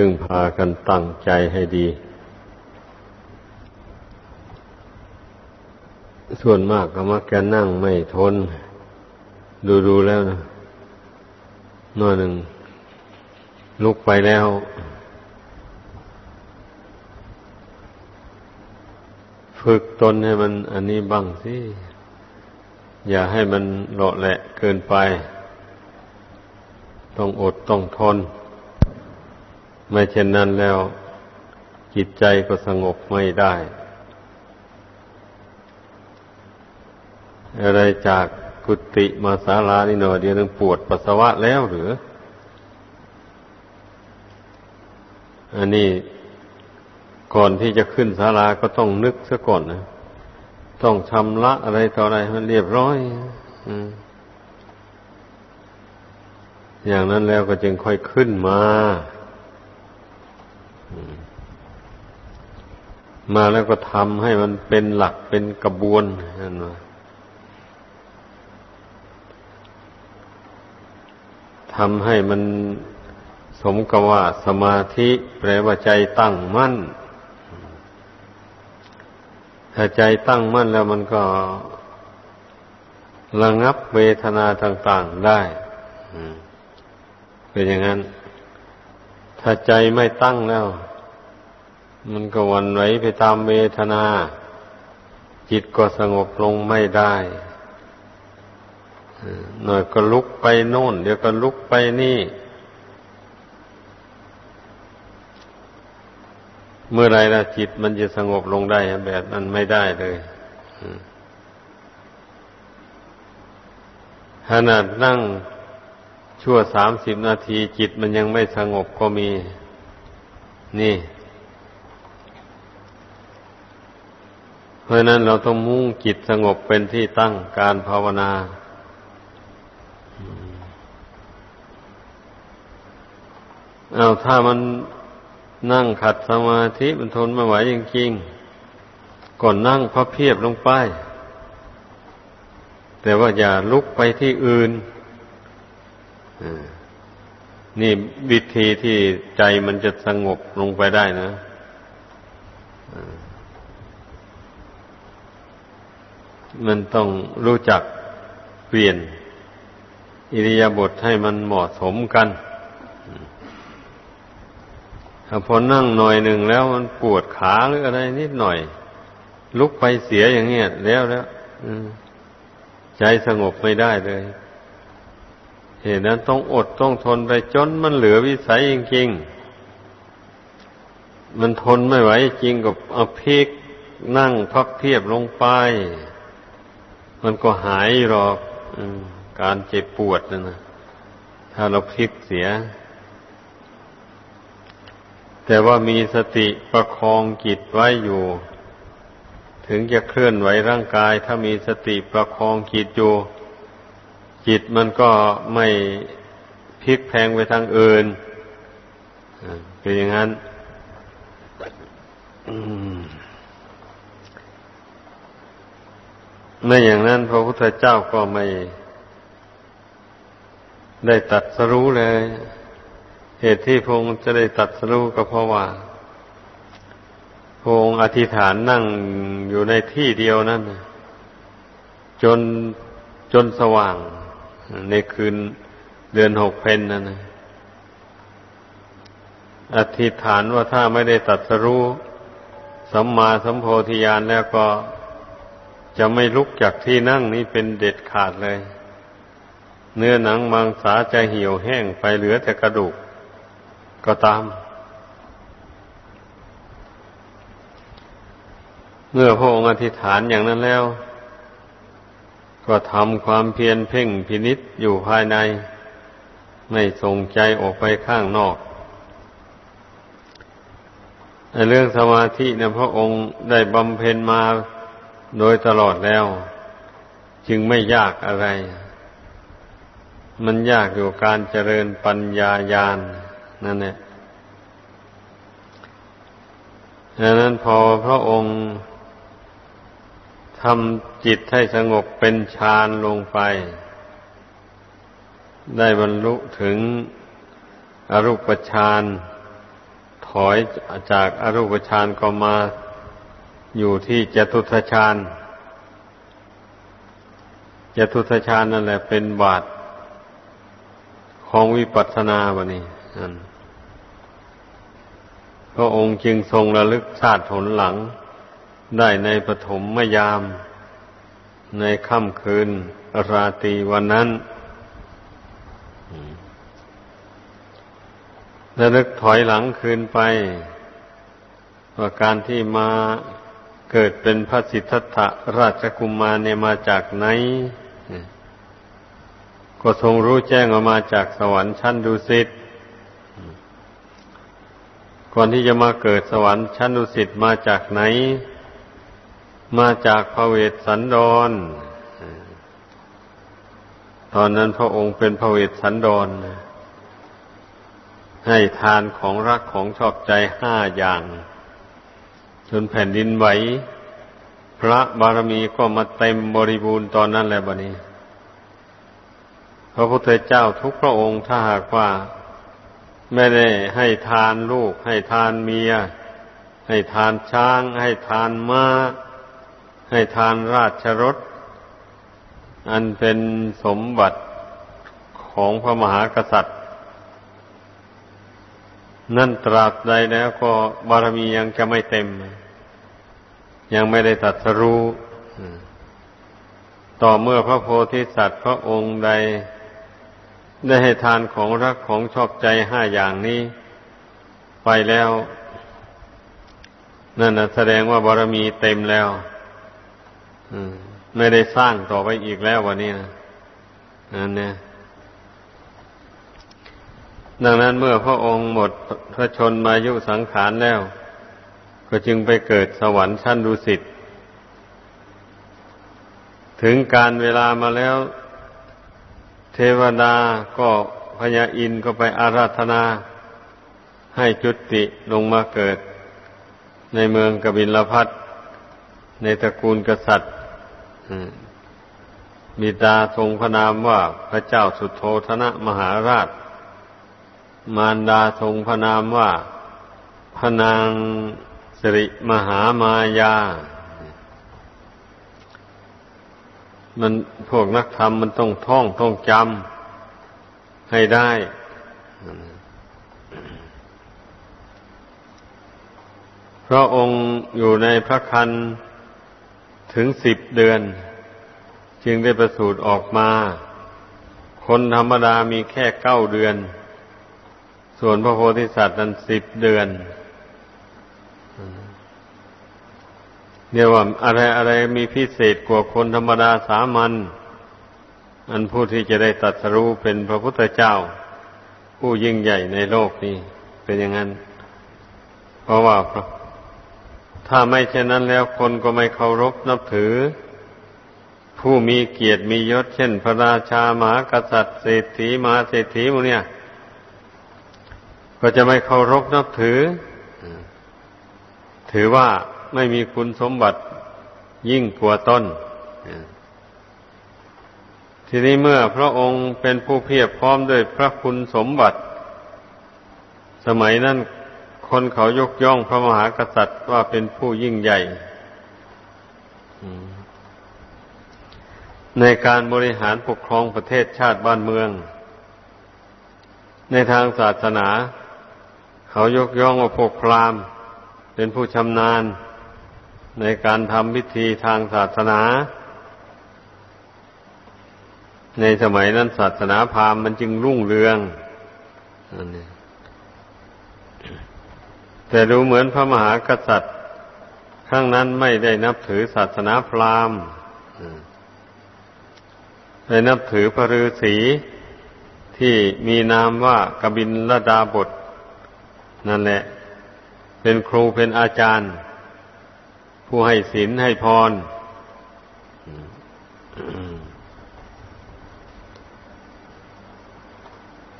พึ่งพากันตั้งใจให้ดี ส่วนมากก็มักจะนั่งไม่ทน ดูดูแล้วนะน้อยหนึ่ง ลุกไปแล้ว ฝึกตนให้มันอันนี้บ้างสิ อย่าให้มันเลาะแหละเกินไป ต้องอดต้องทน ไม่เช่นนั้นแล้ว จิตใจก็สงบไม่ได้ อะไรจากกุฏิมาศาลานี่หน่อยเดียวนึงปวดปัสสาวะแล้วหรือ อันนี้ก่อนที่จะขึ้นศาลาก็ต้องนึกซะก่อนนะต้องชำระอะไรต่ออะไรมันเรียบร้อยอย่างนั้นแล้วก็จึงค่อยขึ้นมา มาแล้วก็ทำให้มันเป็นหลักเป็นกระบวนนั่นว่าทำให้มันสมกับว่าสมาธิแปลว่าใจตั้งมั่น ถ้าใจตั้งมั่นแล้วมันก็ระงับเวทนาต่าง ๆได้ เป็นอย่างนั้น ถ้าใจไม่ตั้งแล้ว มันก็วันไหวไปตามเวทนา จิตก็สงบลงไม่ได้หน่อยก็ลุกไปโน่น เดี๋ยวก็ลุกไปนี่ เมื่อไรนะจิตมันจะสงบลงได้แบบนั้นไม่ได้เลยขนาดนั่ง ชั่วสามสิบนาทีจิตมันยังไม่สงบก็มี นี่ เพราะนั้นเราต้องมุ่งจิตสงบเป็นที่ตั้งการภาวนา เอาถ้ามันนั่งขัดสมาธิมันทนไม่ไหวจริงๆก่อนนั่งพระเพียบลงไป แต่ว่าอย่าลุกไปที่อื่น นี่วิธีที่ใจมันจะสงบลงไปได้นะมันต้องรู้จักเปลี่ยน อิริยาบถให้มันเหมาะสมกันถ้าพอนั่งหน่อยหนึ่งแล้วมันปวดขาหรืออะไรนิดหน่อย ลุกไปเสียอย่างเงี้ยแล้วแล้วใจสงบไม่ได้เลย เหตุนั้นต้องอดต้องทนไปจนมันเหลือวิสัยจริงๆ มันทนไม่ไหวจริงกับเอาพิกนั่งพับเพียบลงไป มันก็หายหรอกการเจ็บปวดนะนะถ้าเราพลิกเสีย แต่ว่ามีสติประคองจิตไว้อยู่ ถึงจะเคลื่อนไหวร่างกาย ถ้ามีสติประคองจิตอยู่ จิตมันก็ไม่พลิกแพงไปทางอื่นเป็นอย่างนั้นไม่อย่างนั้นพระพุทธเจ้าก็ไม่ได้ตัดสรู้เลย เหตุที่พงค์จะได้ตัดสรู้ก็เพราะว่าพงค์อธิษฐานนั่งอยู่ในที่เดียวนั้นจนจนสว่าง ในคืนเดือนหกเพนนั่นนะอธิษฐานว่าถ้าไม่ได้ตัดสรู้สัมมาสัมโพธิญาณแล้วก็จะไม่ลุกจากที่นั่งนี้เป็นเด็ดขาดเลย เนื้อหนังมังสาจะเหี่ยวแห้งไปเหลือแต่กระดูก ก็ตาม เมื่อพระองค์อธิษฐานอย่างนั้นแล้ว ก็ทำความเพียรเพ่งพินิษอยู่ภายใน ไม่ส่งใจออกไปข้างนอกในเรื่องสมาธินี่ยพระองค์ได้บำเพ็ญมาโดยตลอดแล้ว จึงไม่ยากอะไร มันยากอยู่การเจริญปัญญาญาณนั่นแหละดังนั้นพอพระองค์ ทำจิตให้สงบเป็นฌานลงไป ได้บรรลุถึงอรูปฌานถอยจากอรูปฌานก็มาอยู่ที่จตุทฌานจตุทฌานนั่นแหละเป็นบาทของวิปัสสนาบะนี่พระองค์จึงทรงระลึกชาติผลหลัง ได้ในปฐมมยาม ในค่ำคืน ราตรีวันนั้นระลึกถอยหลังคืนไปว่าการที่มาเกิดเป็นพระสิทธัตถราชกุมารเนี่ยมาจากไหน ก็ทรงรู้แจ้งออกมาจากสวรรค์ชั้นดุสิตก่อนที่จะมาเกิดสวรรค์ชั้นดุสิตมาจากไหน มาจากพระเวสสันดร ตอนนั้นพระองค์เป็นพระเวสสันดร ให้ทานของรักของชอบใจห้าอย่าง จนแผ่นดินไหว พระบารมีก็มาเต็มบริบูรณ์ตอนนั้นแหละบันี้ พระพุทธเจ้าทุกพระองค์ถ้าหากว่า ไม่ได้ให้ทานลูก ให้ทานเมีย ให้ทานช้าง ให้ทานมา้า ให้ทานราชรถอันเป็นสมบัติของพระมหากษัตริย์ นั่นตราบใดแล้วก็บารมียังจะไม่เต็ม ยังไม่ได้ตัดสรู้ต่อเมื่อพระโพธิสัตว์พระองค์ใด ได้ให้ทานของรักของชอบใจห้าอย่างนี้ ไปแล้ว นั่นนะแสดงว่าบารมีเต็มแล้ว ไม่ได้สร้างต่อไปอีกแล้ววันนี้นะนั่นเนี่ยดังนั้นเมื่อพระองค์หมดพระชนมายุสังขารแล้ว ก็จึงไปเกิดสวรรค์ชั้นดุสิตถึงการเวลามาแล้ว เทวดาก็พญาอินก็ไปอาราธนา ให้จุติลงมาเกิด ในเมืองกบิลพัทในตระกูลกษัตริย์ บิดาทรงพระนามว่าพระเจ้าสุโธธนะมหาราช มารดาทรงพระนามว่าพนางสิริมหามายา มันพวกนักธรรมมันต้องท่องต้องจำให้ได้ พระองค์อยู่ในพระคัน ถึงสิบเดือน จึงได้ประสูติออกมา คนธรรมดามีแค่เก้าเดือน ส่วนพระโพธิสัตว์นั้นสิบเดือนเรียกว่าอะไรอะไรมีพิเศษกว่าคนธรรมดาสามัญอันผู้ที่จะได้ตัดสรู้เป็นพระพุทธเจ้า ผู้ยิ่งใหญ่ในโลกนี้ เป็นอย่างนั้น เพราะว่า ถ้าไม่เช่นนั้นแล้วคนก็ไม่เคารพนับถือ ผู้มีเกียรติมียศเช่น พระราชามหากษัตริย์เศรษฐีมหาเศรษฐีมูเนี่ย ก็จะไม่เคารพนับถือ ถือว่าไม่มีคุณสมบัติยิ่งกว่าต้น ทีนี้เมื่อพระองค์เป็นผู้เพียบพร้อมด้วยพระคุณสมบัติ สมัยนั้น คนเขายกย่องพระมหากษัตริย์ว่าเป็นผู้ยิ่งใหญ่ ในการบริหารปกครองประเทศชาติบ้านเมือง ในทางศาสนา เขายกย่องว่าพวกพราหมณ์ เป็นผู้ชำนาญ ในการทำพิธีทางศาสนา ในสมัยนั้นศาสนาพราหมณ์มันจึงรุ่งเรือง แต่ดูเหมือนพระมหากษัตริย์ครั้งนั้นไม่ได้นับถือศาสนาพราหมณ์ไปนับถือพระฤาษีที่มีนามว่ากบินลดาบท นั่นแหละ เป็นครูเป็นอาจารย์ ผู้ให้ศีลให้พร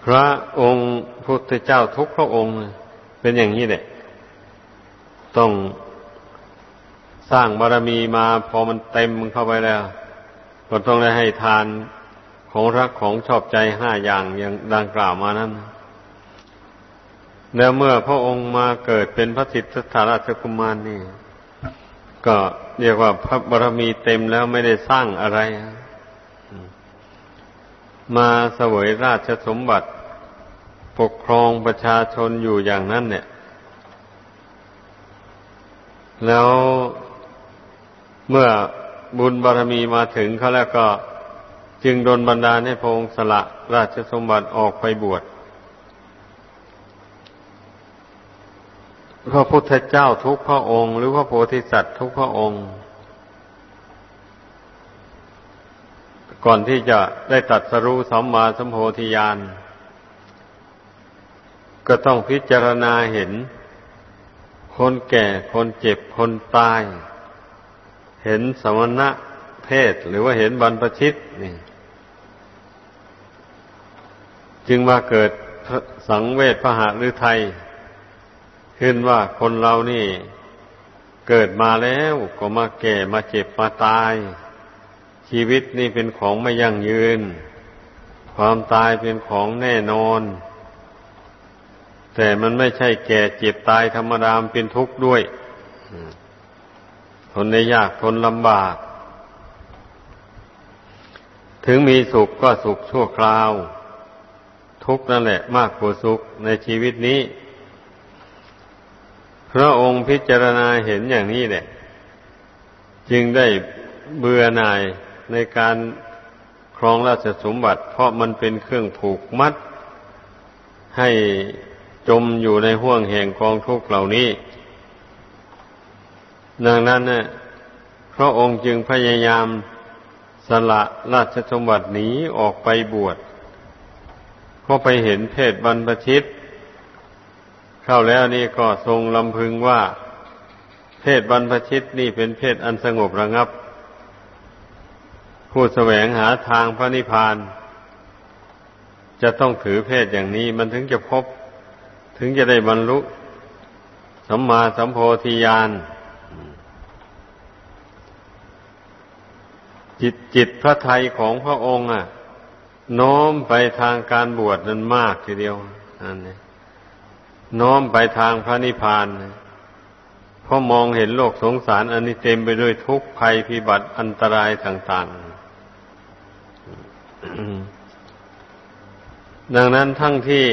พระองค์พุทธเจ้าทุกพระองค์ เป็นอย่างนี้แหละ ต้องสร้างบารมีมาพอมันเต็มเข้าไปแล้ว ก็ต้องได้ให้ทานของรักของชอบใจห้าอย่างอย่างดังกล่าวมานั้น แล้วเมื่อพระองค์มาเกิดเป็นพระสิทธัตถราชกุมารนี่ ก็เรียกว่าพระบารมีเต็มแล้วไม่ได้สร้างอะไร มาเสวยราชสมบัติ ปกครองประชาชนอยู่อย่างนั้นเนี่ย แล้วเมื่อบุญบารมีมาถึงเขาแล้วก็จึงโดนบันดาลให้พระองค์สละราชสมบัติออกไปบวชพระพุทธเจ้าทุกพระองค์ หรือพระโพธิสัตว์ทุกพระองค์ ก่อนที่จะได้ตัดสรู้สัมมาสัมโพธิญาณก็ต้องพิจารณาเห็น คนแก่คนเจ็บคนตาย เห็นสมณะเพศหรือว่าเห็นบรรพชิตนี่ จึงมาเกิดสังเวชพระหฤทัยขึ้นว่าคนเรานี่เกิดมาแล้วก็มาแก่มาเจ็บมาตาย ชีวิตนี่เป็นของไม่ยั่งยืน ความตายเป็นของแน่นอน แต่มันไม่ใช่แก่เจ็บตายธรรมดามเป็นทุกข์ด้วยทนในยากทนลำบาก ถึงมีสุขก็สุขชั่วคราว ทุกข์นั่นแหละมากกว่าสุขในชีวิตนี้ พระองค์พิจารณาเห็นอย่างนี้แหละ จึงได้เบื่อหน่ายในการครองราชสมบัติ เพราะมันเป็นเครื่องผูกมัด ให้ จมอยู่ในห่วงแห่งกองทุกข์เหล่านี้ ดังนั้นเนี่ยพระองค์จึงพยายามสละราชสมบัติหนีออกไปบวชก็ไปเห็นเพศบรรพชิต เข้าแล้วนี่ก็ทรงลำพึงว่า เพศบรรพชิตนี่เป็นเพศอันสงบระงับ ผู้แสวงหาทางพระนิพพาน จะต้องถือเพศอย่างนี้มันถึงจะพบ ถึงจะได้บรรลุสัมมาสัมโพธิญาณจิตจิตพระไทยของพระองค์อะ โน้มไปทางการบวชนั้นมากทีเดียวอันนี้น้อมไปทางพระนิพพานเพราะมองเห็นโลกสงสาร อันนี้เต็มไปด้วยทุกข์ภัยพิบัติอันตรายต่างๆ ดังนั้นทั้งที่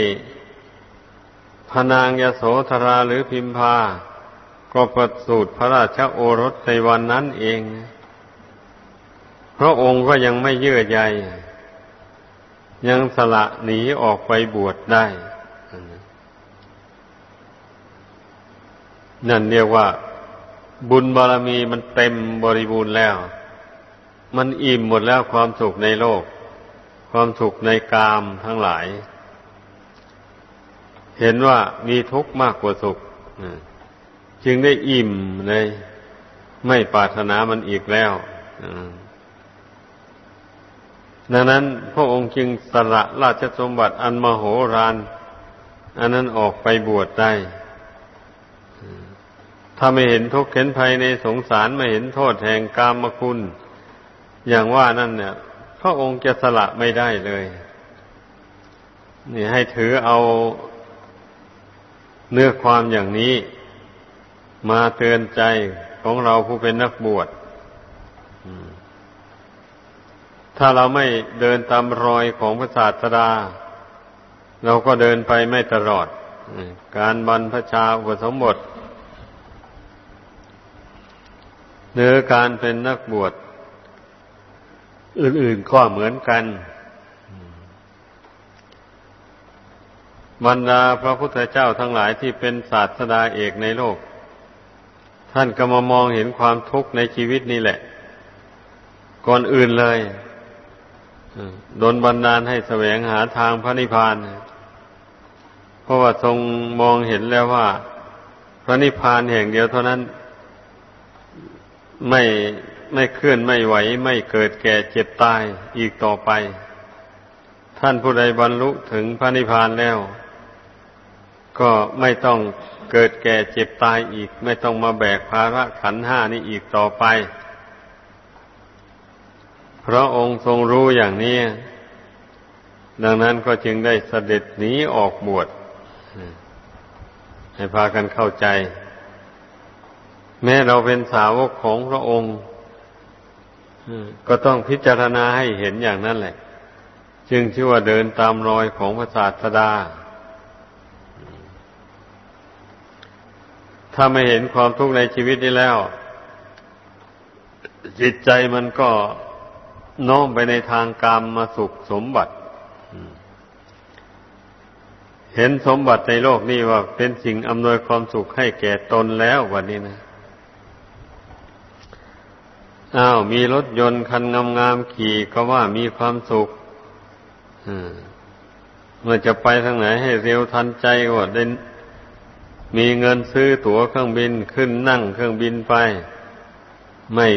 พนางยโสธราหรือพิมพา ก็ประสูติพระราชโอรสในวันนั้นเอง พระองค์ก็ยังไม่เยื่อใย ยังสละหนีออกไปบวชได้ นั่นเรียกว่า บุญบารมีมันเต็มบริบูรณ์แล้ว มันอิ่มหมดแล้วความสุขในโลก ความสุขในกามทั้งหลาย เห็นว่ามีทุกข์มากกว่าสุขจึงได้อิ่มเลยไม่ปรารถนามันอีกแล้วดังนั้นพระองค์จึงสละราชสมบัติอันมโหฬารอันนั้นออกไปบวชได้ ถ้าไม่เห็นทุกข์เห็นภัยในสงสารไม่เห็นโทษแห่งกามคุณ อย่างว่านั่นเนี่ย พระองค์จะสละไม่ได้เลย นี่ให้ถือเอา เนื้อความอย่างนี้มาเตือนใจของเราผู้เป็นนักบวชถ้าเราไม่เดินตามรอยของพระศาสดา เราก็เดินไปไม่ตลอด การบรรพชาอุปสมบทเนื้อการเป็นนักบวชอื่นๆก็เหมือนกัน บรรดาพระพุทธเจ้าทั้งหลายที่เป็นศาสดาเอกในโลก ท่านก็มามองเห็นความทุกข์ในชีวิตนี่แหละ ก่อนอื่นเลยโดนบันดาลให้แสวงหาทางพระนิพพาน เพราะว่าทรงมองเห็นแล้วว่า พระนิพพานแห่งเดียวเท่านั้น ไม่ไม่เคลื่อนไม่ไหว ไม่เกิดแก่เจ็บตายอีกต่อไป ท่านผู้ใดบรรลุถึงพระนิพพานแล้ว ก็ไม่ต้องเกิดแก่เจ็บตายอีก ไม่ต้องมาแบกภาระขันห้านี้อีกต่อไปเพราะองค์ทรงรู้อย่างนี้ ดังนั้นก็จึงได้เสด็จหนีออกบวชให้พากันเข้าใจ แม้เราเป็นสาวกของพระองค์ก็ต้องพิจารณาให้เห็นอย่างนั้นแหละ จึงชื่อว่าเดินตามรอยของพระศาสดา ถ้าไม่เห็นความทุกข์ในชีวิตนี้แล้ว จิตใจมันก็น้อมไปในทางกรรมมาสุขสมบัติ เห็นสมบัติในโลกนี้ว่าเป็นสิ่งอำนวยความสุขให้แก่ตนแล้ววันนี้นะอ้าวมีรถยนต์คันงามๆขี่ก็ว่ามีความสุขเมื่อจะไปทางไหนให้เร็วทันใจก็ได้ มีเงินซื้อตั๋วเครื่องบินขึ้นนั่งเครื่องบินไป ไม่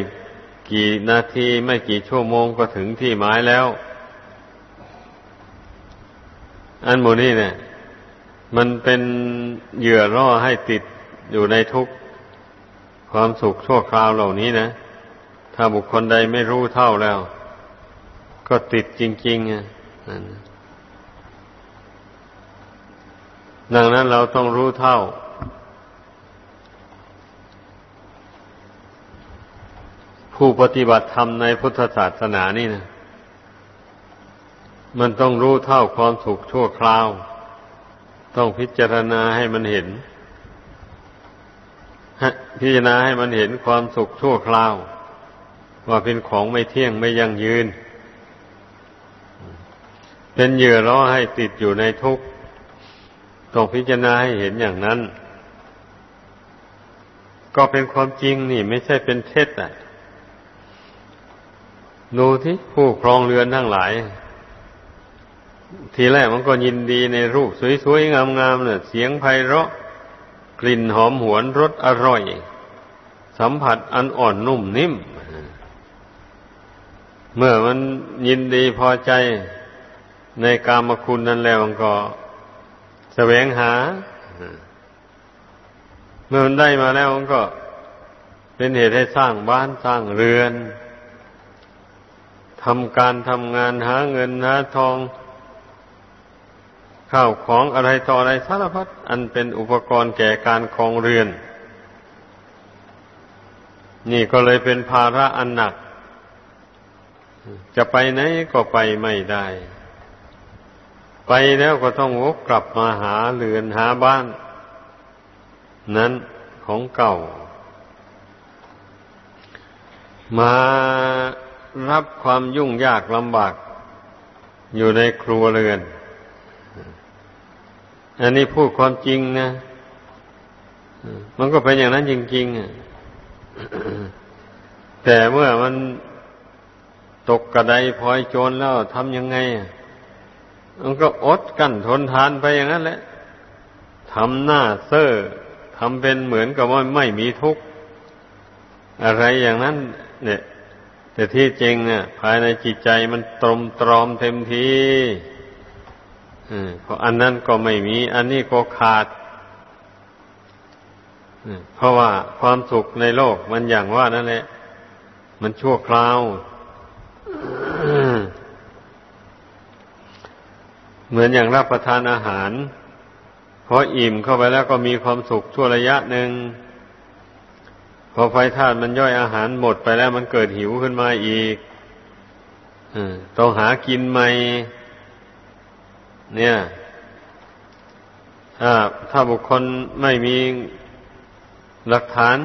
กี่นาทีไม่กี่ชั่วโมงก็ถึงที่หมายแล้ว อันโมนี่เนี่ย มันเป็นเหยื่อล่อให้ติดอยู่ในทุกความสุขชั่วคราวเหล่านี้นะ ถ้าบุคคลใดไม่รู้เท่าแล้ว ก็ติดจริงๆอะ ดังนั้นเราต้องรู้เท่า ผู้ปฏิบัติธรรมในพุทธศาสนานี่นะมันต้องรู้เท่าความสุขชั่วคราว ต้องพิจารณาให้มันเห็น พิจารณาให้มันเห็นความสุขชั่วคราว ว่าเป็นของไม่เที่ยงไม่ยั่งยืน เป็นเหยื่อล่อให้ติดอยู่ในทุกข์ ต้องพิจารณาให้เห็นอย่างนั้น ก็เป็นความจริงนี่ ไม่ใช่เป็นเท็จอะดูที่ผู้ครองเรือนทั้งหลาย ทีแรกมันก็ยินดีในรูปสวยๆ งามๆเนี่ยเสียงไพเราะ กลิ่นหอมหวนรสอร่อย สัมผัสอันอ่อนนุ่มนิ่ม เมื่อมันยินดีพอใจในกามคุณนั้นแล้วมันก็ แสวงหา เมื่อมันได้มาแล้วมันก็เป็นเหตุให้สร้างบ้านสร้างเรือนทำการทำงานหาเงินหาทอง ข้าวของอะไรต่ออะไรสารพัดอันเป็นอุปกรณ์แก่การครองเรือน นี่ก็เลยเป็นภาระอันหนัก จะไปไหนก็ไปไม่ได้ ไปแล้วก็ต้องวกกลับมาหาเรือนหาบ้าน นั้นของเก่า มารับความยุ่งยากลำบาก อยู่ในครัวเรือน อันนี้พูดความจริงนะมันก็เป็นอย่างนั้นจริงๆแต่เมื่อมันตกกระไดพลอยโจรแล้วทำยังไง มันก็อดกั้นทนทานไปอย่างนั้นแหละทำหน้าเซ่อทำเป็นเหมือนกับว่าไม่มีทุกข์อะไรอย่างนั้น เนี่ย แต่ที่จริงเนี่ยภายในจิตใจมันตรมตรอมเต็มทีเพราะอันนั้นก็ไม่มี อันนี้ก็ขาดเพราะว่าความสุขในโลกมันอย่างว่านั่นแหละ มันชั่วคราว เหมือนอย่างรับประทานอาหารพออิ่มเข้าไปแล้วก็มีความสุขชั่วระยะหนึ่งพอไฟธาตุมันย่อยอาหารหมดไปแล้วมันเกิดหิวขึ้นมาอีกต้องหากินใหม่ เนี่ย ถ้าถ้าบุคคลไม่มีหลักฐาน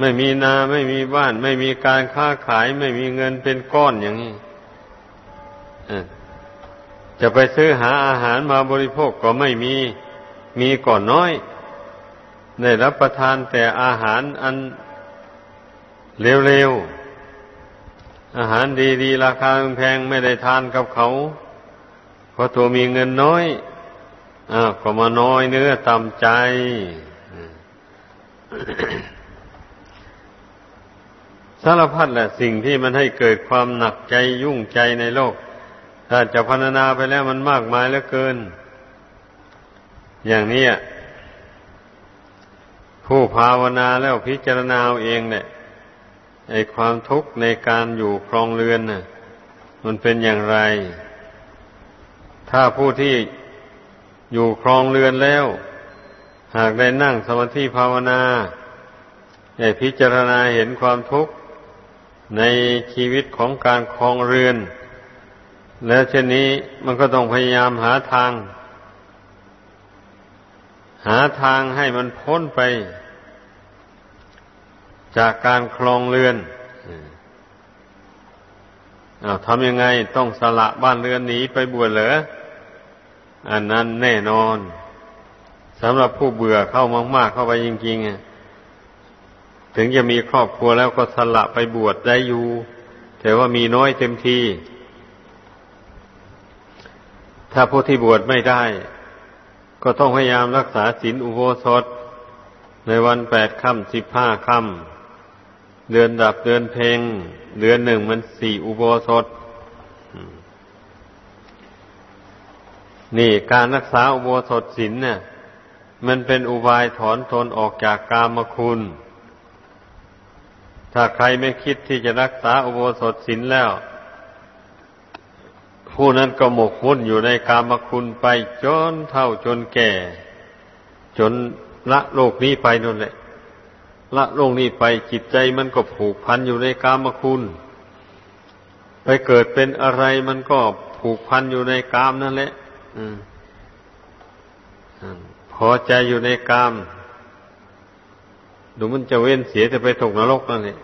ไม่มีนาไม่มีบ้าน ไม่มีการค้าขาย ไม่มีเงินเป็นก้อนอย่างนี้ จะไปซื้อหาอาหารมาบริโภคก็ไม่มี มีก่อนน้อย ได้รับประทานแต่อาหารอันเร็วๆ อาหารดีๆ ราคาแพงไม่ได้ทานกับเขา เพราะตัวมีเงินน้อยอ้าวก็มาน้อยเนื้อตามใจ สารพัดแหละสิ่งที่มันให้เกิดความหนักใจยุ่งใจในโลก ถ้าจะพัฒนาไปแล้วมันมากมายเหลือเกิน อย่างนี้ผู้ภาวนาแล้วพิจารณาเอาเองเนี่ยไอความทุกข์ในการอยู่ครองเรือนน่ะ มันเป็นอย่างไร ถ้าผู้ที่อยู่ครองเรือนแล้ว หากได้นั่งสมาธิภาวนาได้พิจารณาเห็นความทุกข์ในชีวิตของการครองเรือน แล้วเช่นนี้มันก็ต้องพยายามหาทาง หาทางให้มันพ้นไป จากการครองเรือนอาทำยังไงต้องสละบ้านเรือนหนีไปบวชเหรอ อันนั้นแน่นอนสำหรับผู้เบื่อเข้ามาก ๆ เข้าไปจริงๆถึงจะมีครอบครัวแล้วก็สละไปบวชได้อยู่ แต่ว่ามีน้อยเต็มที ถ้าผู้ที่บวชไม่ได้ ก็ต้องพยายามรักษาศีลอุโบสถ ในวันแปดค่ำสิบห้าค่ำเดือนดับเดือนเพลงเดือนหนึ่งมันสี่อุโบสถ นี่การรักษาอุโบสถศีลเนี่ย มันเป็นอุบายถอนตนออกจากกามคุณ ถ้าใครไม่คิดที่จะรักษาอุโบสถศีลแล้ว ผู้นั้นก็หมกมุ่นอยู่ในกามคุณไปจนเท่าจนแก่ จนละโลกนี้ไปนั่นแหละ ละโลกนี้ไปจิตใจมันก็ผูกพันอยู่ในกามคุณ ไปเกิดเป็นอะไรมันก็ผูกพันอยู่ในกามนั่นแหละพอใจอยู่ในกาม ดูมันจะเว้นเสียจะไปตกนรกนั่นแหละ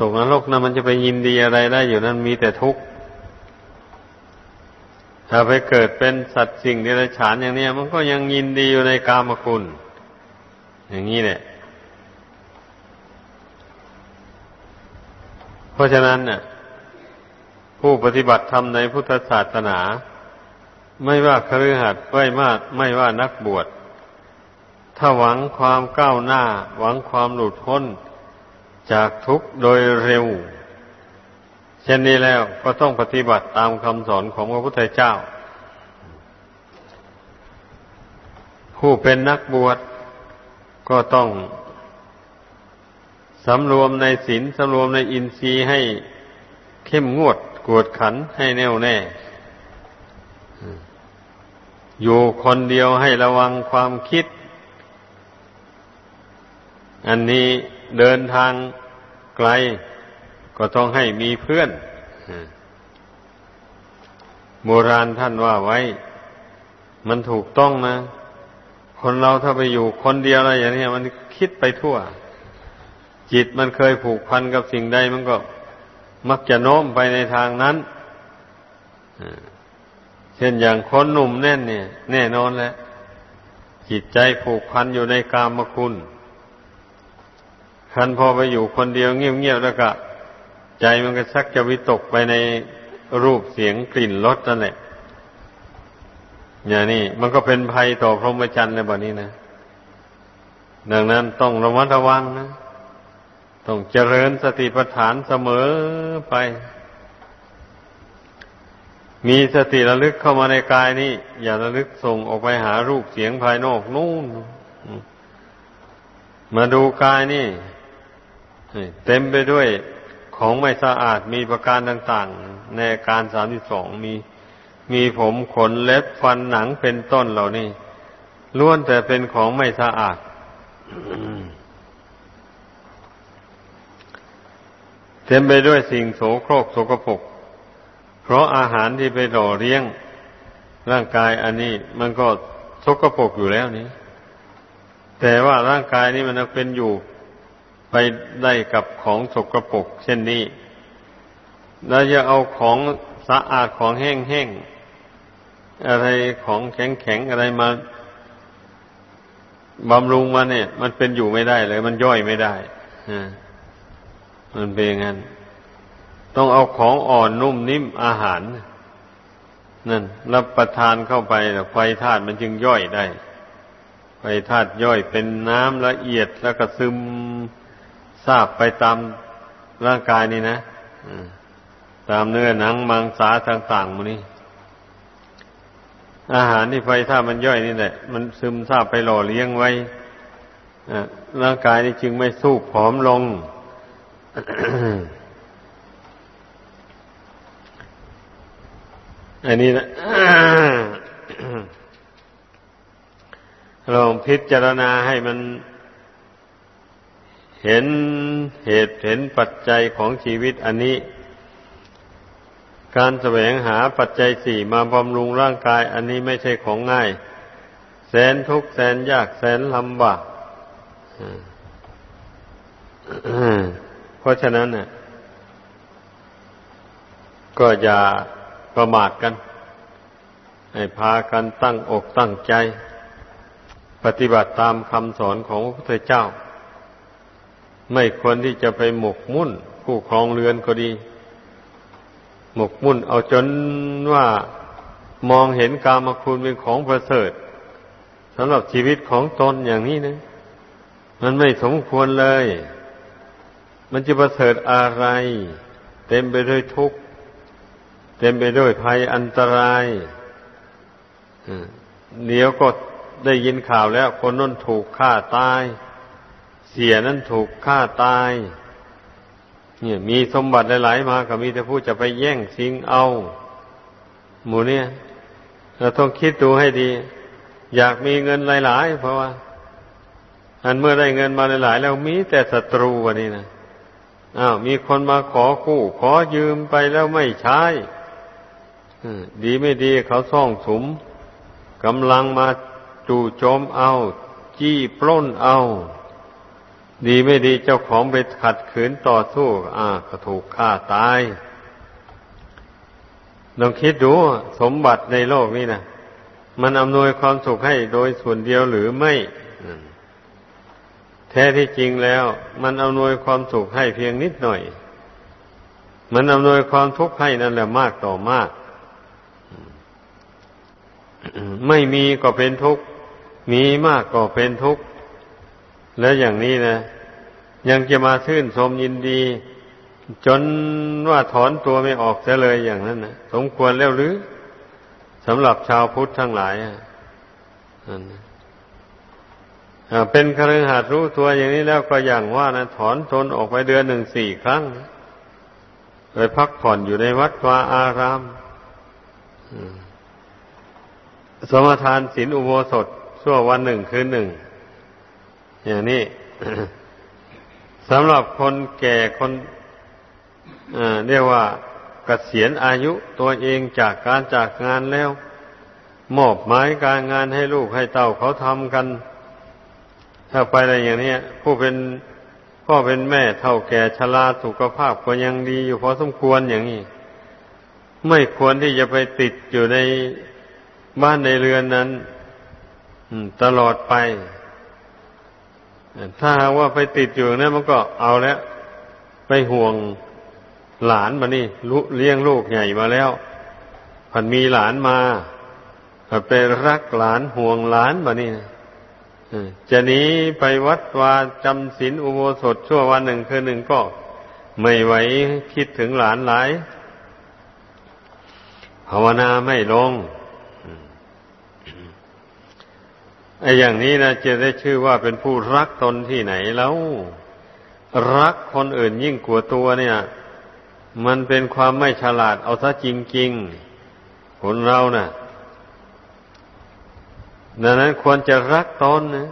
ตกนรกนะมันจะไปยินดีอะไรได้อยู่นั้นมีแต่ทุกข์ ถ้าไปเกิดเป็นสัตว์สิ่งเดรัจฉานอย่างนี้มันก็ยังยินดีอยู่ในกามคุณ อย่างนี้แหละเพราะฉะนั้นเนี่ยผู้ปฏิบัติธรรมในพุทธศาสนา ไม่ว่าครือขัดไม่ว่าไม่ว่านักบวช ถ้าหวังความก้าวหน้า หวังความหลุดพ้นจากทุกข์โดยเร็ว เช่นนี้แล้วก็ต้องปฏิบัติตามคำสอนของพระพุทธเจ้า ผู้เป็นนักบวชก็ต้องสำรวมในศีลสำรวมในอินทรีย์ให้เข้มงวดกวดขันให้แน่วแน่ อยู่คนเดียวให้ระวังความคิด อันนี้เดินทางไกล ก็ต้องให้มีเพื่อนโบราณท่านว่าไว้ มันถูกต้องนะ คนเราถ้าไปอยู่คนเดียวอะไรอย่างนี้มันคิดไปทั่ว จิตมันเคยผูกพันกับสิ่งใดมันก็มักจะโน้มไปในทางนั้นเช่นอย่างคนหนุ่มแน่นเนี่ย แน่นอนแหละจิตใจผูกพันอยู่ในกามคุณคันพอไปอยู่คนเดียวเงียบๆแล้วก็ ใจมันก็ชักจะวิตกไปในรูปเสียงกลิ่นรสนั่นแหละอย่างนี้มันก็เป็นภัยต่อพรหมจรรย์ในแบบนี้นะ ดังนั้นต้องระมัดระวังนะ ต้องเจริญสติปัฏฐานเสมอไป มีสติระลึกเข้ามาในกายนี่อย่าระลึกส่งออกไปหารูปเสียงภายนอกนู่น มาดูกายนี่ เต็มไปด้วย ของไม่สะอาดมีประการต่างๆ ในการสามที่สองมี มีผมขนเล็บฟันหนังเป็นต้นเหล่านี้ล้วนแต่เป็นของไม่สะอาด เต็มไปด้วยสิ่งโสโครกโสกปรกเพราะอาหารที่ไปหล่อเลี้ยง ร่างกายอันนี้มันก็สกปรกอยู่แล้วนี้ แต่ว่าร่างกายนี้มันเป็นอยู่ ไปได้กับของสกปรกเช่นนี้เราจะเอาของสะอาดของแห้งๆ อะไรของแข็งๆ อะไรมาบำรุงมาเนี่ย มันเป็นอยู่ไม่ได้เลย มันย่อยไม่ได้มันเป็นอย่างนั้น ต้องเอาของอ่อนนุ่มนิ่มอาหาร นั่น รับประทานเข้าไปไฟธาตุมันจึงย่อยได้ไฟธาตุย่อยเป็นน้ำละเอียดแล้วก็ซึม ซาบไปตามร่างกายนี่นะตามเนื้อหนังมังสาต่างๆมันนี่อาหารที่ไฟธามันย่อยนี่แหละ มันซึมซาบไปหล่อเลี้ยงไว้ร่างกายนี่จึงไม่สู้ผอมลง อันนี้นะลองพิจารณาให้มัน เห็นเหตุเห็นปัจจัยของชีวิตอันนี้ การแสวงหาปัจจัยสี่มาบำรุงร่างกายอันนี้ไม่ใช่ของง่าย แสนทุกข์แสนยากแสนลำบากเพราะฉะนั้นน่ะก็อย่าประมาทกัน ให้พากันตั้งอกตั้งใจ ปฏิบัติตามคำสอนของพระพุทธเจ้า ไม่ควรที่จะไปหมกมุ่นผู้ครองเรือนก็ดี หมกมุ่นเอาจนว่ามองเห็นกามคุณเป็นของประเสริฐสำหรับชีวิตของตนอย่างนี้นะ มันไม่สมควรเลย มันจะประเสริฐอะไร เต็มไปด้วยทุกข์ เต็มไปด้วยภัยอันตรายเดี๋ยวก็ได้ยินข่าวแล้ว คนนั้นถูกฆ่าตาย เสียนั้นถูกฆ่าตาย เนี่ย มีสมบัติหลายๆมาก็มีแต่ผู้จะไปแย่งชิงเอา หมูเนี่ย เราต้องคิดดูให้ดี อยากมีเงินหลาย ๆ เพราะว่า อันเมื่อได้เงินมาหลาย ๆ แล้วมีแต่ศัตรูวันนี้นะอ้าวมีคนมาขอกู้ ขอยืมไปแล้วไม่ใช้ดีไม่ดีเขาซ่องสมกำลังมาจู่โจมเอา จี้ปล้นเอา ดีไม่ดีเจ้าของไปขัดขืนต่อสู้ อ่าก็ถูกฆ่าตายลองคิดดูสมบัติในโลกนี้นะมันอำนวยความสุขให้โดยส่วนเดียวหรือไม่ แท้ที่จริงแล้ว มันอำนวยความสุขให้เพียงนิดหน่อย มันอำนวยความทุกข์ให้นั่นแหละมากต่อมาก ไม่มีก็เป็นทุกข์ มีมากก็เป็นทุกข์ แล้วอย่างนี้นะ ยังจะมาชื่นชมยินดี จนว่าถอนตัวไม่ออกเสียเลยอย่างนั้นนะสมควรแล้วหรือสำหรับชาวพุทธทั้งหลายเป็นคฤหัสถ์รู้ตัวอย่างนี้แล้วก็อย่างว่านะถอนตนออกไปเดือนหนึ่งสี่ครั้งไปพักผ่อนอยู่ในวัดวาอารามสมทานศีลอุโบสถชั่ววันหนึ่งคืนหนึ่ง อย่างนี้สำหรับคนแก่คนเรียกว่ากเกษียณอายุตัวเองจากการจากงานแล้ว มอบหมายการงานให้ลูกให้เต้าเขาทำกัน ถ้าไปอะไรอย่างนี้ผู้เป็นพ่อเป็นแม่เท่าแก่ชราสุขภาพก็ยังดีอยู่พอสมควรอย่างนี้ ไม่ควรที่จะไปติดอยู่ในบ้านในเรือนนั้นตลอดไป ถ้าว่าไปติดอยู่นั้นมันก็เอาแล้ว ไปห่วงหลานมานี่เลี้ยงลูกใหญ่มาแล้วผันมีหลานมาไปรักหลานห่วงหลานมานี่จะหนีไปวัดวาจำศีลอุโบสถชั่ววันหนึ่งคืนหนึ่งก็ไม่ไหวคิดถึงหลานหลายภาวนาไม่ลง ไอ้อย่างนี้นะจะได้ชื่อว่าเป็นผู้รักตนที่ไหนแล้ว รักคนอื่นยิ่งกว่าตัวเนี่ย มันเป็นความไม่ฉลาดเอาซะจริงๆคนเรานะ่ะดังนั้นควรจะรักตนนะ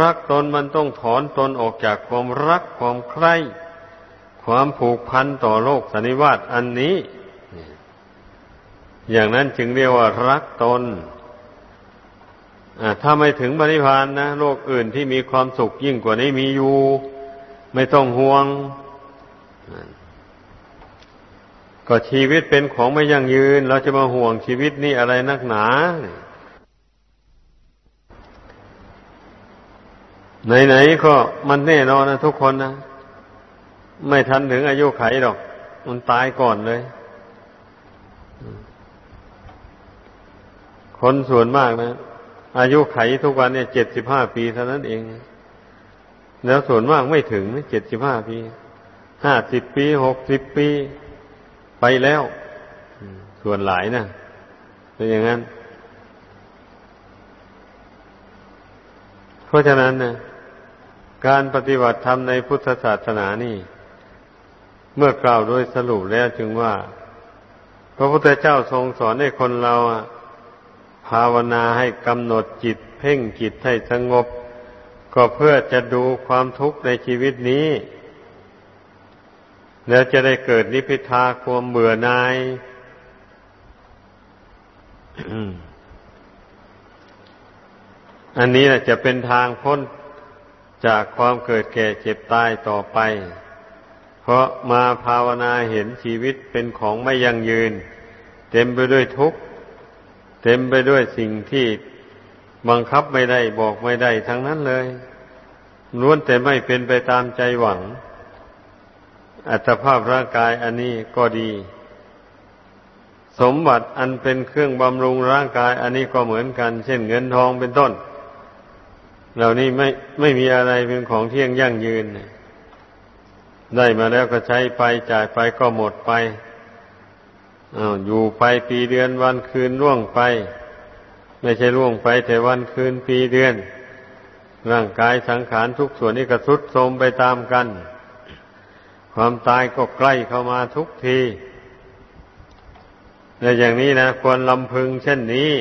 รักตนมันต้องถอนตนออกจากความรักความใคร่ความผูกพันต่อโลกสันนิวาตอันนี้ อย่างนั้นจึงเรียกว่ารักตน ถ้าไม่ถึงบริพานนะโลกอื่นที่มีความสุขยิ่งกว่านี้มีอยู่ ไม่ต้องห่วง ก็ชีวิตเป็นของไม่ยั่งยืน เราจะมาห่วงชีวิตนี่อะไรนักหนา ไหนๆก็มันแน่นอนนะทุกคนนะ ไม่ทันถึงอายุไขหรอก มันตายก่อนเลยคนส่วนมากนะ อายุไขทุกวันเนี่ยเจ็ดสิบห้าปีเท่านั้นเอง แล้วส่วนมากไม่ถึงเจ็ดสิบห้าปีห้าสิบปีหกสิบปีไปแล้ว ส่วนหลายนะเป็นอย่างนั้น เพราะฉะนั้นนะการปฏิบัติธรรมในพุทธศาสนานี่ เมื่อกล่าวโดยสรุปแล้วจึงว่า พระพุทธเจ้าทรงสอนให้คนเรา ภาวนาให้กำหนดจิต เพ่งจิตให้สงบ ก็เพื่อจะดูความทุกข์ในชีวิตนี้ แล้วจะได้เกิดนิพพิทาความเบื่อหน่ายอันนี้แหละจะเป็นทางพ้นจากความเกิดแก่เจ็บตายต่อไป เพราะมาภาวนาเห็นชีวิตเป็นของไม่ยั่งยืน เต็มไปด้วยทุกข์ เต็มไปด้วยสิ่งที่บังคับไม่ได้บอกไม่ได้ทั้งนั้นเลยล้วนแต่ไม่เป็นไปตามใจหวัง อัตภาพร่างกายอันนี้ก็ดี สมบัติอันเป็นเครื่องบำรุงร่างกาย อันนี้ก็เหมือนกัน เช่นเงินทองเป็นต้น เหล่านี้ไม่ไม่มีอะไรเป็นของเที่ยงยั่งยืน ได้มาแล้วก็ใช้ไปจ่ายไปก็หมดไป ออยู่ไปปีเดือนวันคืนล่วงไป ไม่ใช่ล่วงไป แต่วันคืนปีเดือน ร่างกายสังขารทุกส่วนนี้ก็ทรุดโทรมไปตามกัน ความตายก็ใกล้เข้ามาทุกทีในอย่างนี้นะควรลำพึงเช่นนี้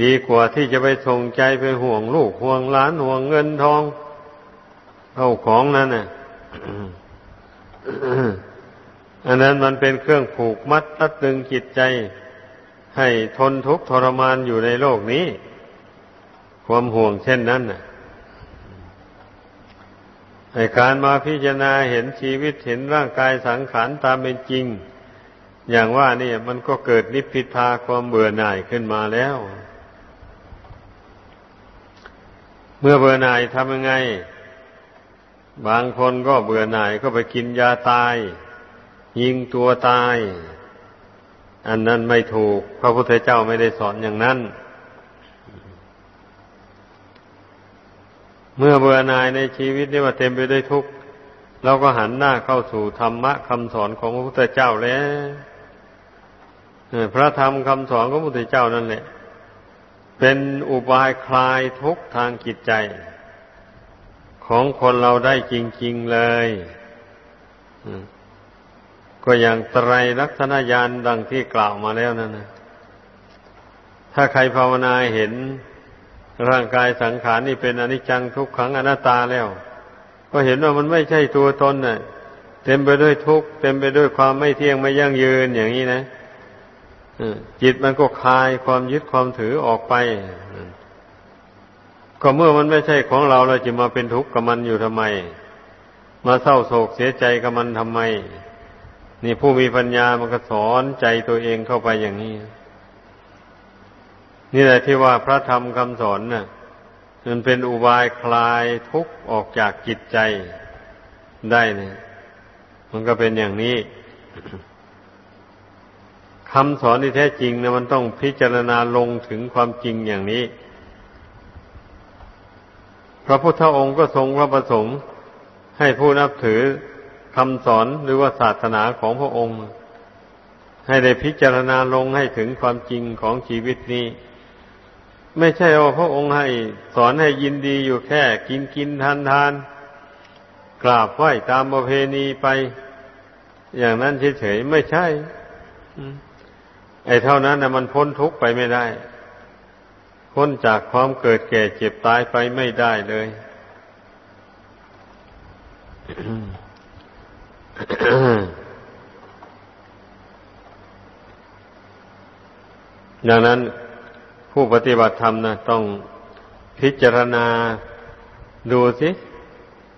ดีกว่าที่จะไปส่งใจไปห่วงลูกห่วงหลานห่วงเงินทองเข้าของนั่นน่ะ อันนั้นมันเป็นเครื่องผูกมัดตัดตึงจิตใจ ให้ทนทุกข์ทรมานอยู่ในโลกนี้ ความห่วงเช่นนั้นน่ะในการมาพิจารณาเห็นชีวิตเห็นร่างกายสังขารตามเป็นจริง อย่างว่านี่มันก็เกิดนิพพิทาความเบื่อหน่ายขึ้นมาแล้ว เมื่อเบื่อหน่ายทำยังไง บางคนก็เบื่อหน่ายก็ไปกินยาตาย ยิงตัวตาย อันนั้นไม่ถูก พระพุทธเจ้าไม่ได้สอนอย่างนั้น เมื่อเบื่อหน่ายในชีวิตนี่ว่าเต็มไปด้วยทุกข์เราก็หันหน้าเข้าสู่ธรรมะคำสอนของพระพุทธเจ้าแล้วพระธรรมคำสอนของพระพุทธเจ้านั่นแหละ เป็นอุบายคลายทุกข์ทางจิตใจ ของคนเราได้จริง ๆ เลย ก็อย่างไตรลักษณญาณดังที่กล่าวมาแล้วนั่นนะถ้าใครภาวนาเห็นร่างกายสังขารนี่เป็นอนิจจังทุกขังอนัตตาแล้ว ก็เห็นว่ามันไม่ใช่ตัวตนน่ะ เต็มไปด้วยทุกข์เต็มไปด้วยความไม่เที่ยงไม่ยั่งยืนอย่างนี้นะจิตมันก็คลายความยึดความถือออกไปก็เมื่อมันไม่ใช่ของเราเราจะมาเป็นทุกข์กับมันอยู่ทำไม มาเศร้าโศกเสียใจกับมันทำไม นี่ผู้มีปัญญามันก็สอนใจตัวเองเข้าไปอย่างนี้ นี่แหละที่ว่าพระธรรมคำสอนน่ะมันเป็นอุบายคลายทุกข์ออกจากจิตใจได้เนี่ยมันก็เป็นอย่างนี้คำสอนที่แท้จริงนะมันต้องพิจารณาลงถึงความจริงอย่างนี้ พระพุทธองค์ก็ทรงพระประสงค์ให้ผู้นับถือ คำสอนหรือว่าศาสนาของพระองค์ ให้ได้พิจารณาลงให้ถึงความจริงของชีวิตนี้ ไม่ใช่ว่าพระองค์ให้สอนให้ยินดีอยู่แค่ กินกินทานทานกราบไหว้ตามประเพณีไป อย่างนั้นเฉยๆไม่ใช่ไอ้เท่านั้นนะมันพ้นทุกข์ไปไม่ได้ พ้นจากความเกิดแก่เจ็บตายไปไม่ได้เลย ดังนั้นผู้ปฏิบัติธรรมนะต้องพิจารณาดูสิ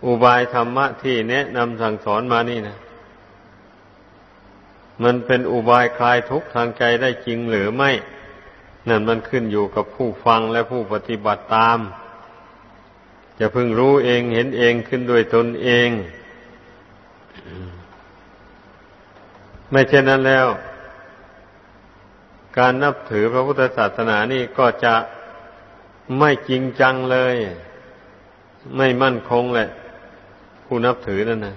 อุบายธรรมะที่แนะนำสั่งสอนมานี่นะมันเป็นอุบายคลายทุกข์ทางใจได้จริงหรือไม่ นั่นมันขึ้นอยู่กับผู้ฟังและผู้ปฏิบัติตาม จะพึงรู้เองเห็นเองขึ้นด้วยตนเอง ไม่เช่นนั้นแล้ว การนับถือพระพุทธศาสนานี่ก็จะไม่จริงจังเลย ไม่มั่นคงแหละ ผู้นับถือนั่นนะ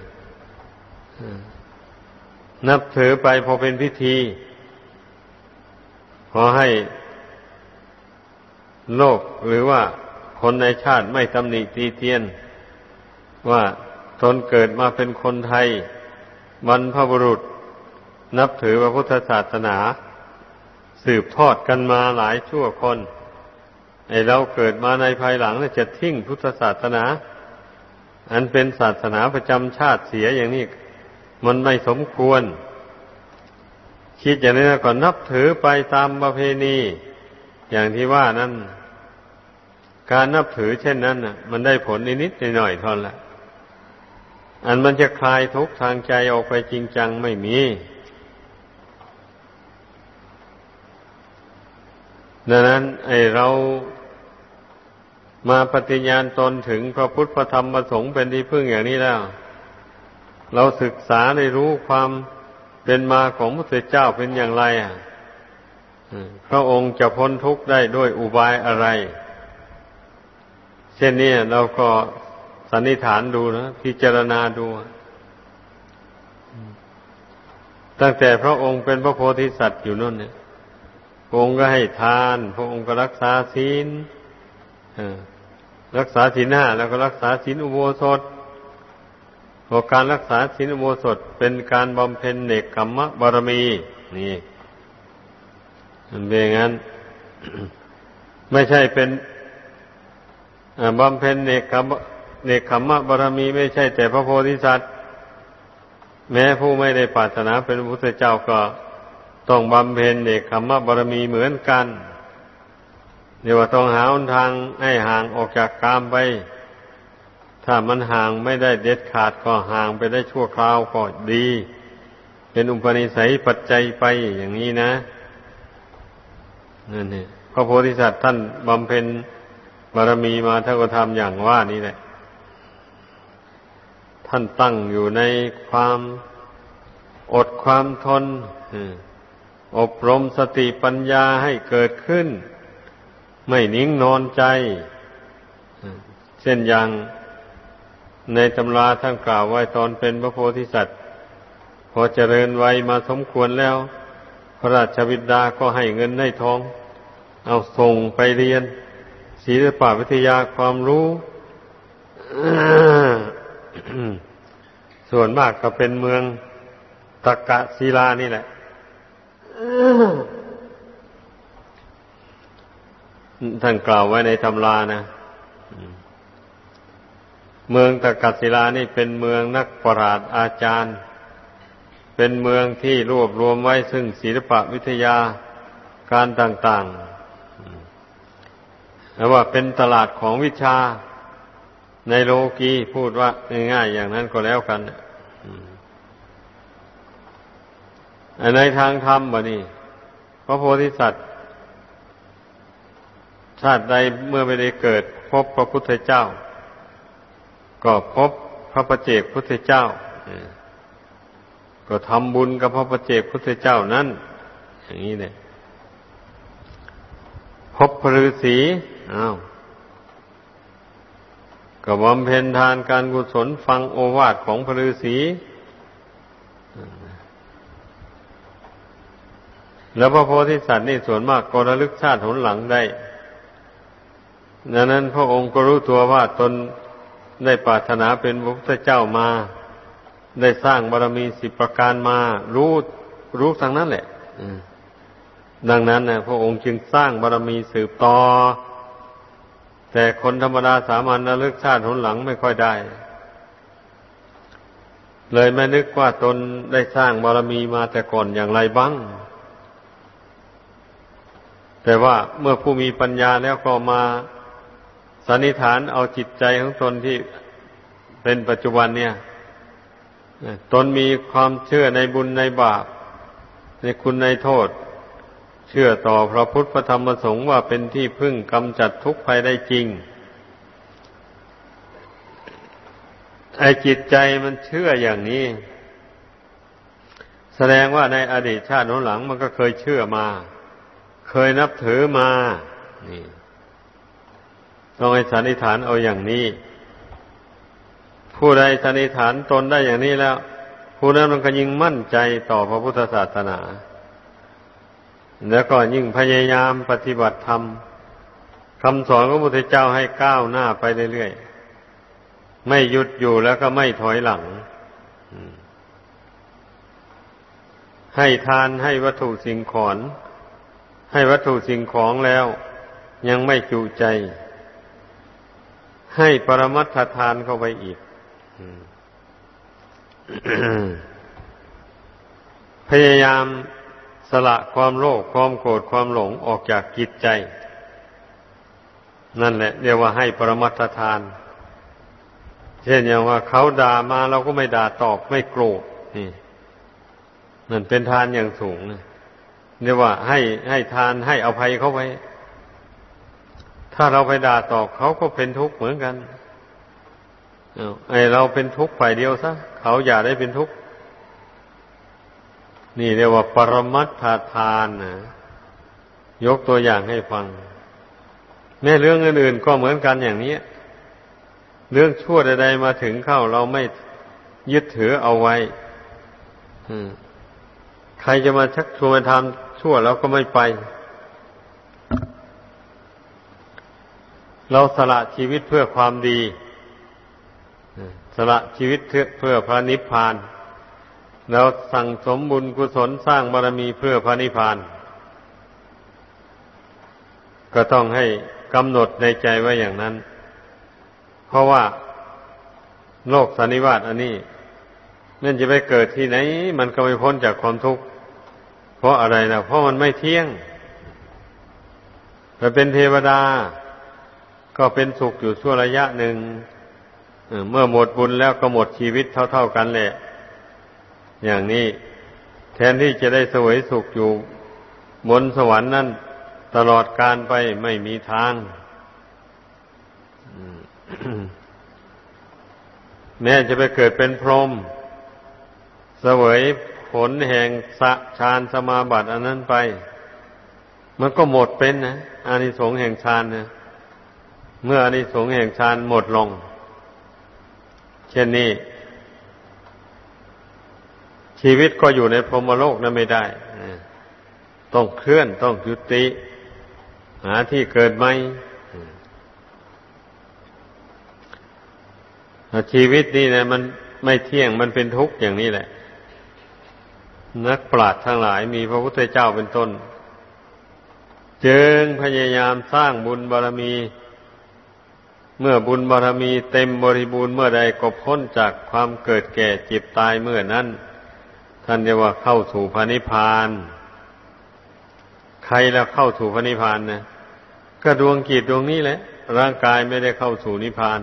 นับถือไปพอเป็นพิธี ขอให้โลกหรือว่าคนในชาติไม่ตำหนิตีเตียน ว่า ตนเกิดมาเป็นคนไทย บรรพบุรุษ นับถือพระพุทธศาสนา สืบทอดกันมาหลายชั่วคน ไอเราเกิดมาในภายหลังจะทิ้งพุทธศาสนา อันเป็นศาสนาประจำชาติเสียอย่างนี้มันไม่สมควร คิดอย่างนี้ก่อนนับถือไปตามประเพณี อย่างที่ว่านั้น การนับถือเช่นนั้นน่ะมันได้ผลนิดๆหน่อยๆเท่านั้นแหละ อันมันจะคลายทุกข์ทางใจออกไปจริงจังไม่มี ดังนั้นไอเรามาปฏิญาณตนถึงพระพุทธพระธรรมพระสงฆ์เป็นที่พึ่งอย่างนี้แล้ว เราศึกษาได้รู้ความเป็นมาของพระเจ้าเป็นอย่างไรอะพระองค์จะพ้นทุกข์ได้ด้วยอุบายอะไร เช่นนี้เราก็ สันนิษฐานดูนะพิจารณาดู ตั้งแต่พระองค์เป็นพระโพธิสัตว์อยู่นั่นเนี่ยพระองค์ก็ให้ทาน พระองค์ก็รักษาศีลรักษาศีลห้าแล้วก็รักษาศีลอุโบสถพอการรักษาศีลอุโบสถเป็นการบำเพ็ญเนกขมมบารมี นี่มันเป็นงั้น ไม่ใช่เป็นบำเพ็ญเนกขม เนกขมมะบารมีไม่ใช่แต่พระโพธิสัตว์ แม้ผู้ไม่ได้ปรารถนาเป็นพุทธเจ้าก็ต้องบำเพ็ญเนกขมมะบารมีเหมือนกันเดี๋ยวต้องหาหนทางให้ห่างออกจากกามไป ถ้ามันห่างไม่ได้เด็ดขาดก็ห่างไปได้ชั่วคราวก็ดี เป็นอุปนิสัยปัจจัยไปอย่างนี้นะนั่นนี่พระโพธิสัตว์ท่านบำเพ็ญบารมีมาท่านก็ทำอย่างว่านี้แหละ ท่านตั้งอยู่ในความอดความทน อบรมสติปัญญาให้เกิดขึ้น ไม่นิ่งนอนใจ เช่นอย่างในตำราท่านกล่าวไว้ตอนเป็นพระโพธิสัตว์ พอเจริญวัยมาสมควรแล้ว พระราชบิดาก็ให้เงินให้ทอง เอาส่งไปเรียน ศิลปวิทยาความรู้ ส่วนมากก็เป็นเมืองตะกะศิลานี่แหละท่านกล่าวไว้ในตำรานะเมืองตะกัศิลานี่เป็นเมืองนักปราชญ์อาจารย์ เป็นเมืองที่รวบรวมไว้ซึ่งศิลปะวิทยาการต่างๆแล้วว่าเป็นตลาดของวิชา ในโลกีพูดว่าง่ายๆอย่างนั้นก็แล้วกันในทางธรรมบ่นี่พระโพธิสัตว์ ชาติใดเมื่อไม่ได้เกิด พบพระพุทธเจ้า ก็พบพระประเจกพุทธเจ้าก็ทำบุญกับพระประเจกพุทธเจ้านั้น อย่างนี้เนี่ยพบพระฤาษีอ้าว ก็บำเพ็ญทานการกุศลฟังโอวาทของพระฤาษีแล้วพระโพธิสัตว์นี่ส่วนมากก็ระลึกชาติหนหลังได้ดังนั้นพระองค์ก็รู้ตัวว่าตนได้ปรารถนาเป็นพระพุทธเจ้ามา ได้สร้างบารมีสิบประการมา รู้รู้ทางนั้นแหละดังนั้นนะพระองค์จึงสร้างบารมีสืบต่อ แต่คนธรรมดาสามัญระลึกชาติหนหลังไม่ค่อยได้ เลยไม่นึกว่าตนได้สร้างบารมีมาแต่ก่อนอย่างไรบ้าง แต่ว่าเมื่อผู้มีปัญญาแล้วก็มาสันนิษฐานเอาจิตใจของตนที่เป็นปัจจุบันเนี่ย ตนมีความเชื่อในบุญในบาป ในคุณในโทษ ชื่อต่อพระพุทธธรรมพระสงฆ์ว่าเป็นที่พึ่งกำจัดทุกข์ภัยได้จริงไอ้จิตใจมันเชื่ออย่างนี้ แสดงว่าในอดีตชาติโน้นหลังมันก็เคยเชื่อมา เคยนับถือมา นี่ต้องให้สันนิษฐานเอาอย่างนี้ ผู้ใดสันนิษฐานตนได้อย่างนี้แล้ว ผู้นั้นมันก็ยิ่งมั่นใจต่อพระพุทธศาสนา แล้วก็ยิ่งพยายามปฏิบัติธรรมคำสอนของพระพุทธเจ้าให้ก้าวหน้าไปเรื่อยๆ ไม่หยุดอยู่แล้วก็ไม่ถอยหลัง ให้ทานให้วัตถุสิ่งของ ให้วัตถุสิ่งของแล้ว ยังไม่จุใจ ให้ปรมัตถทานเข้าไปอีกพยายาม สละความโลภความโกรธความหลงออกจากจิตใจ นั่นแหละเรียกว่าให้ปรมัตทาน เช่นอย่างว่าเขาด่ามาเราก็ไม่ด่าตอบไม่โกรธนี่นั่นเป็นทานอย่างสูงเรียกว่าให้ให้ทานให้อภัยเขาไว้ ถ้าเราไปด่าตอบเขาก็เป็นทุกข์เหมือนกันไอเราเป็นทุกข์ฝ่ายเดียวซะเขาอย่าได้เป็นทุกข์ นี่เรียกว่าปรมัตถทานนะยกตัวอย่างให้ฟัง แม้เรื่องอื่นๆก็เหมือนกันอย่างนี้ เรื่องชั่วใดๆมาถึงเข้าเราไม่ยึดถือเอาไว้ใครจะมาชักชวนมาทำชั่วเราก็ไม่ไป เราสละชีวิตเพื่อความดี สละชีวิตเพื่อพระนิพพานเราสั่งสมบุญกุศลสร้างบารมีเพื่อพระนิพพาน ก็ต้องให้กำหนดในใจไว้อย่างนั้น เพราะว่าโลกสันนิวาตอันนี้นั่นจะไปเกิดที่ไหน มันก็ไม่พ้นจากความทุกข์ เพราะอะไรนะเพราะมันไม่เที่ยงแต่เป็นเทวดา ก็เป็นสุขอยู่ชั่วระยะหนึ่งเมื่อหมดบุญแล้วก็หมดชีวิตเท่า ๆกันแหละ อย่างนี้แทนที่จะได้สวยสุขอยู่บนสวรรค์นั่นตลอดการไปไม่มีทาง แม้จะไปเกิดเป็นพรหมเสวยผลแห่งสะฌานสมาบัติอันนั้นไป มันก็หมดเป็นนะอานิสงส์แห่งฌานนะเมื่ออานิสงส์แห่งฌานหมดลง เช่นนี้ ชีวิตก็อยู่ในพรหมโลกนั้นไม่ได้ต้องเคลื่อนต้องยุติ หาที่เกิดใหม่ชีวิตนี่นะมันไม่เที่ยงมันเป็นทุกข์อย่างนี้แหละ นักปราชญ์ทั้งหลายมีพระพุทธเจ้าเป็นต้น จึงพยายามสร้างบุญบารมี เมื่อบุญบารมีเต็มบริบูรณ์เมื่อใดก็พ้นจากความเกิดแก่เจ็บตายเมื่อนั้น ท่านเรียกว่าเข้าสู่พระนิพพาน ใครแล้วเข้าสู่พระนิพพานนะก็ดวงกิจดวงนี้แหละ ร่างกายไม่ได้เข้าสู่นิพพาน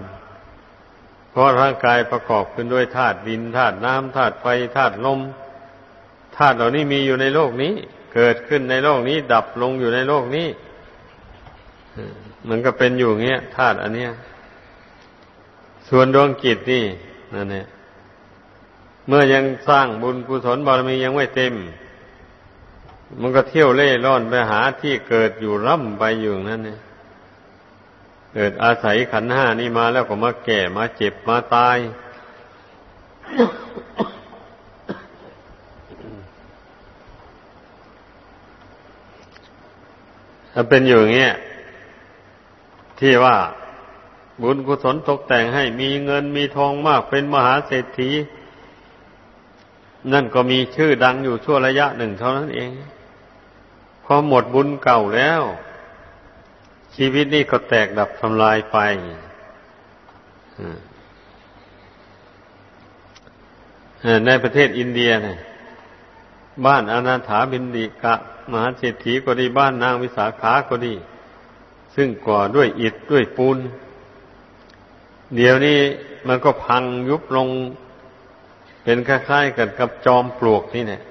เพราะร่างกายประกอบขึ้นด้วยธาตุดินธาตุน้ำธาตุไฟธาตุลมธาตุเหล่านี้มีอยู่ในโลกนี้ เกิดขึ้นในโลกนี้ ดับลงอยู่ในโลกนี้มันก็เป็นอยู่เงี้ยธาตุอันเนี้ย ส่วนดวงกิจนี่นั่นเนี่ย เมื่อยังสร้างบุญกุศลบารมียังไม่เต็ม มันก็เที่ยวเล่ร่อนไปหาที่เกิดอยู่ร่ำไปอยู่นั่นเนี่ยเกิดอาศัยขันห้านี่มาแล้วก็มาแก่มาเจ็บมาตาย ถ้าเป็นอยู่อย่างเงี้ยที่ว่าบุญกุศลตกแต่งให้มีเงินมีทองมากเป็นมหาเศรษฐี นั่นก็มีชื่อดังอยู่ชั่วระยะหนึ่งเท่านั้นเองพอหมดบุญเก่าแล้ว ชีวิตนี่ก็แตกดับทำลายไปในประเทศอินเดียเนี่ยบ้านอนาถาบินดิกะ มหาเศรษฐีก็ดีบ้านนางวิสาขาก็ดี ซึ่งก่อด้วยอิฐด้วยปูน เดี๋ยวนี้มันก็พังยุบลง เป็นคล้ายๆกันกับจอมปลวกนี่เนี่ย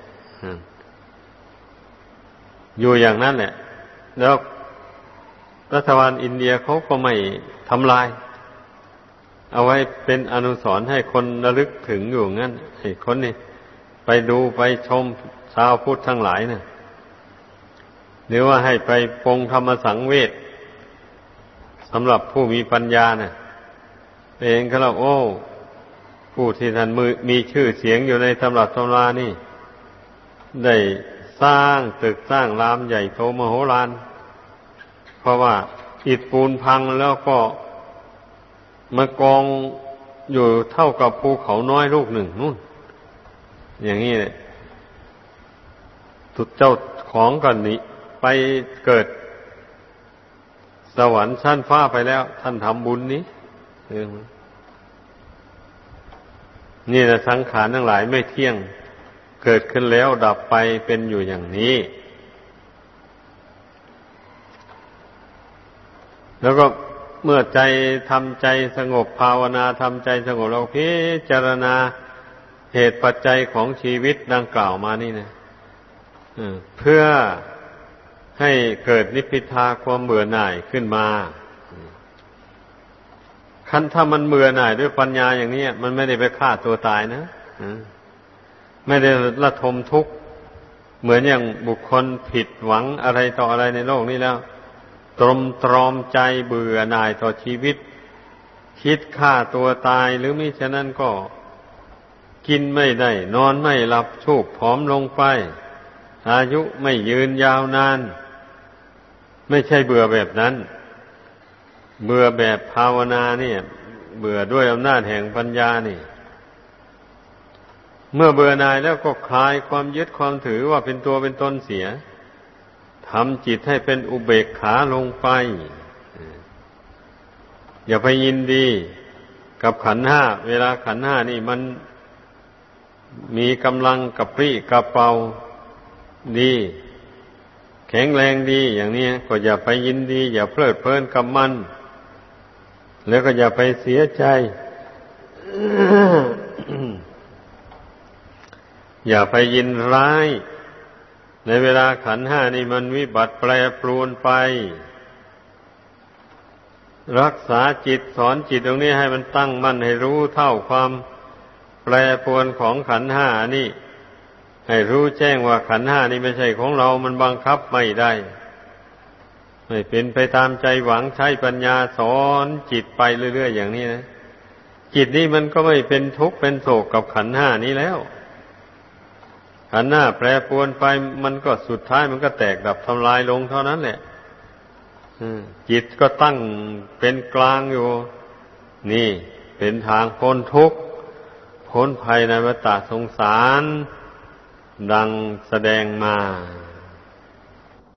อยู่อย่างนั้นแหละแล้วรัฐบาลอินเดียเขาก็ไม่ทำลาย เอาไว้เป็นอนุสรณ์ให้คนระลึกถึงอยู่งั้นให้คนนี่ไปดูไปชมชาวพุทธทั้งหลายเนะ่ยหรือว่าให้ไปปงธรรมสังเวชสำหรับผู้มีปัญญาเนะ่ยเองก็เราโอ้ ผู้ที่ท่านมีชื่อเสียงอยู่ในตำรับตำรานี่ ได้สร้างตึกสร้างรามใหญ่โตมโหฬารเพราะว่าอิฐปูนพังแล้วก็มากองอยู่เท่ากับภูเขาน้อยลูกหนึ่งนู่น อย่างนี้เลยทุดเจ้าของกันนี้ ไปเกิด สวรรค์ชั้นฟ้าไปแล้ว ท่านทำบุญนี้ นี่นะสังขารทั้งหลายไม่เที่ยงเกิดขึ้นแล้วดับไปเป็นอยู่อย่างนี้ แล้วก็เมื่อใจทำใจสงบภาวนาทำใจสงบเราพิจารณาเหตุปัจจัยของชีวิตดังกล่าวมานี่นะเพื่อให้เกิดนิพพิทาความเบื่อหน่ายขึ้นมา คันถ้ามันเบื่อหน่ายด้วยปัญญาอย่างนี้มันไม่ได้ไปฆ่าตัวตายนะไม่ได้ละทมทุกข์เหมือนอย่างบุคคลผิดหวังอะไรต่ออะไรในโลกนี้แล้ว ตรมตรอมใจเบื่อหน่ายต่อชีวิต คิดฆ่าตัวตายหรือมิฉะนั้นก็กินไม่ได้ นอนไม่หลับชูบผอมลงไป อายุไม่ยืนยาวนาน ไม่ใช่เบื่อแบบนั้น เบื่อแบบภาวนาเนี่ย เบื่อด้วยอำนาจแห่งปัญญานี่ เมื่อเบื่อนายแล้วก็คลายความยึดความถือว่าเป็นตัวเป็นตนเสียทำจิตให้เป็นอุเบกขาลงไป อย่าไปยินดีกับขันห้า เวลาขันห้านี่มันมีกำลังกับปรี้กับเป่าดี แข็งแรงดีอย่างนี้ก็อย่าไปยินดี อย่าเพลิดเพลินกับมัน แล้วก็อย่าไปเสียใจ อย่าไปยินร้าย ในเวลาขันห้านี่มันวิบัติแปรปรวนไป รักษาจิตสอนจิตตรงนี้ให้มันตั้งมั่นให้รู้เท่าความแปรปรวนของขันห้านี่ ให้รู้แจ้งว่าขันห้านี่ไม่ใช่ของเรา มันบังคับไม่ได้ ไม่เป็นไปตามใจหวังใช้ปัญญาสอนจิตไปเรื่อยๆอย่างนี้นะ จิตนี้มันก็ไม่เป็นทุกข์เป็นโศกกับขันห้านี้แล้ว ขันห้าแปรปรวนไปมันก็สุดท้ายมันก็แตกดับทำลายลงเท่านั้นแหละจิตก็ตั้งเป็นกลางอยู่ นี่เป็นทางพ้นทุกข์พ้นภัยในวัฏสงสาร ดังแสดงมา